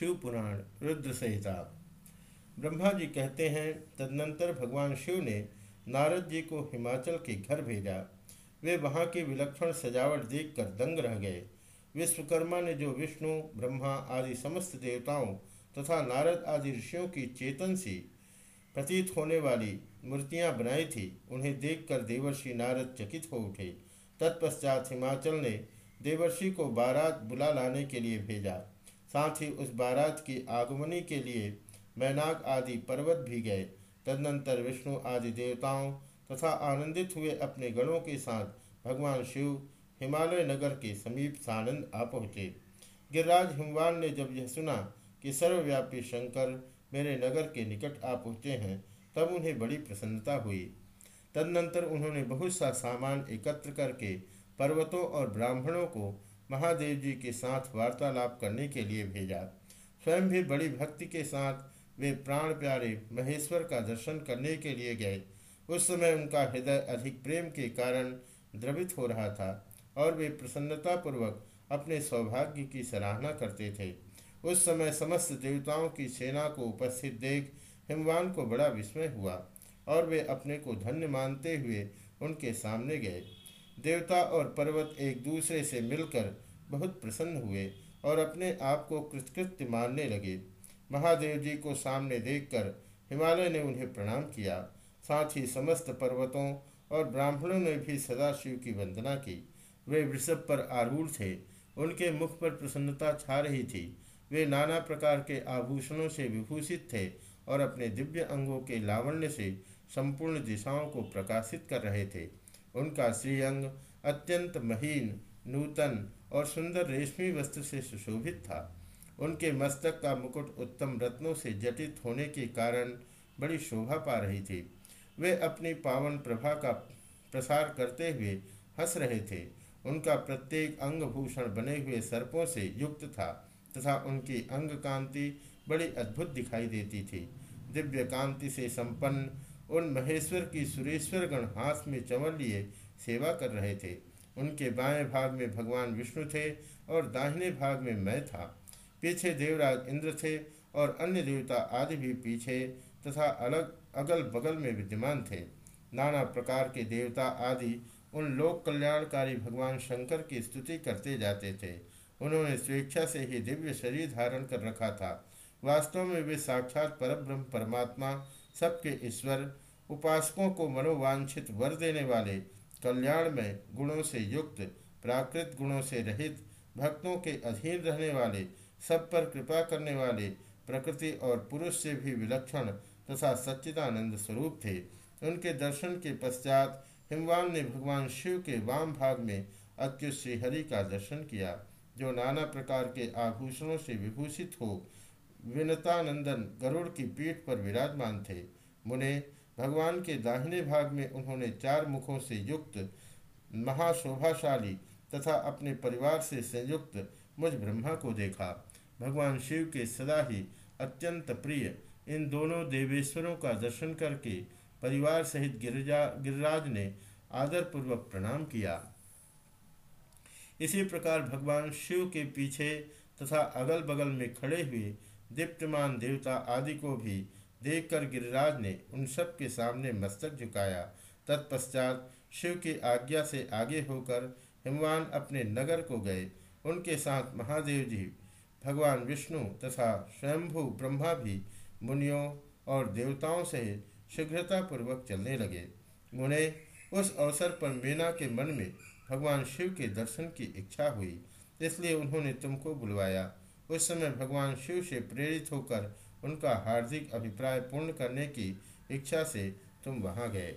शिव पुराण, रुद्र संहिता। ब्रह्मा जी कहते हैं, तदनंतर भगवान शिव ने नारद जी को हिमाचल के घर भेजा। वे वहाँ की विलक्षण सजावट देखकर दंग रह गए। विश्वकर्मा ने जो विष्णु, ब्रह्मा आदि समस्त देवताओं तथा नारद आदि ऋषियों की चेतन सी, प्रतीत होने वाली मूर्तियाँ बनाई थी, उन्हें देखकर देवर्षि नारद चकित हो उठे। तत्पश्चात हिमाचल ने देवर्षि को बारात बुला लाने के लिए भेजा। साथ ही उस बारात की आगमनी के लिए मैनाक आदि पर्वत भी गए। तदनंतर विष्णु आदि देवताओं तथा आनंदित हुए अपने गणों के साथ भगवान शिव हिमालय नगर के समीप सानंद आ पहुँचे। गिरिराज हिमवान ने जब यह सुना कि सर्वव्यापी शंकर मेरे नगर के निकट आ पहुँचे हैं, तब उन्हें बड़ी प्रसन्नता हुई। तदनंतर उन्होंने बहुत सा सामान एकत्र करके पर्वतों और ब्राह्मणों को महादेव जी के साथ वार्तालाप करने के लिए भेजा। स्वयं भी बड़ी भक्ति के साथ वे प्राण प्यारे महेश्वर का दर्शन करने के लिए गए। उस समय उनका हृदय अधिक प्रेम के कारण द्रवित हो रहा था और वे प्रसन्नतापूर्वक अपने सौभाग्य की सराहना करते थे। उस समय समस्त देवताओं की सेना को उपस्थित देख हिमवान को बड़ा विस्मय हुआ और वे अपने को धन्य मानते हुए उनके सामने गए। देवता और पर्वत एक दूसरे से मिलकर बहुत प्रसन्न हुए और अपने आप को कृतकृत्य मानने लगे। महादेव जी को सामने देखकर हिमालय ने उन्हें प्रणाम किया। साथ ही समस्त पर्वतों और ब्राह्मणों ने भी सदाशिव की वंदना की। वे वृषभ पर आरूढ़ थे। उनके मुख पर प्रसन्नता छा रही थी। वे नाना प्रकार के आभूषणों से विभूषित थे और अपने दिव्य अंगों के लावण्य से संपूर्ण दिशाओं को प्रकाशित कर रहे थे। उनका श्रीअंग अत्यंत महीन, नूतन और सुंदर रेशमी वस्त्र से सुशोभित था। उनके मस्तक का मुकुट उत्तम रत्नों से जटित होने के कारण बड़ी शोभा पा रही थी। वे अपनी पावन प्रभा का प्रसार करते हुए हंस रहे थे। उनका प्रत्येक अंग भूषण बने हुए सर्पों से युक्त था तथा उनकी अंग कांति बड़ी अद्भुत दिखाई देती थी। दिव्य कांति से संपन्न उन महेश्वर की सुरेश्वर गण हाथ में चमर लिए सेवा कर रहे थे। उनके बाएँ भाग में भगवान विष्णु थे और दाहिने भाग में मैं था। पीछे देवराज इंद्र थे और अन्य देवता आदि भी पीछे तथा अलग अगल बगल में विद्यमान थे। नाना प्रकार के देवता आदि उन लोक कल्याणकारी भगवान शंकर की स्तुति करते जाते थे। उन्होंने स्वेच्छा से ही दिव्य शरीर धारण कर रखा था। वास्तव में वे साक्षात परब्रह्म परमात्मा सबके ईश्वर, उपासकों को मनोवांछित वर देने वाले, कल्याण में गुणों से युक्त, प्राकृत गुणों से रहित, भक्तों के अधीन रहने वाले, सब पर कृपा करने वाले, प्रकृति और पुरुष से भी विलक्षण तथा सच्चिदानंद स्वरूप थे। उनके दर्शन के पश्चात हिमवान ने भगवान शिव के वाम भाग में अत्युत श्रीहरि का दर्शन किया, जो नाना प्रकार के आभूषणों से विभूषित हो विनतानंदन गरुड़ की पीठ पर विराजमान थे। मुने भगवान के दाहिने भाग में उन्होंने चार मुखों से युक्त, महाशोभाशाली तथा अपने परिवार से संयुक्त मुझ ब्रह्मा को देखा। भगवान शिव के सदा ही अत्यंत प्रिय इन दोनों देवेश्वरों का दर्शन करके परिवार सहित गिरिजा, गिरिराज ने आदरपूर्वक प्रणाम किया। इसी प्रकार भगवान शिव के पीछे तथा अगल बगल में खड़े हुए दीप्तमान देवता आदि को भी देखकर गिरिराज ने उन सब के सामने मस्तक झुकाया। तत्पश्चात शिव की आज्ञा से आगे होकर हिमवान अपने नगर को गए। उनके साथ महादेव जी, भगवान विष्णु तथा स्वयंभू ब्रह्मा भी मुनियों और देवताओं से शीघ्रतापूर्वक चलने लगे। उन्हें उस अवसर पर मीना के मन में भगवान शिव के दर्शन की इच्छा हुई, इसलिए उन्होंने तुमको बुलवाया। उस समय भगवान शिव से प्रेरित होकर उनका हार्दिक अभिप्राय पूर्ण करने की इच्छा से तुम वहाँ गए।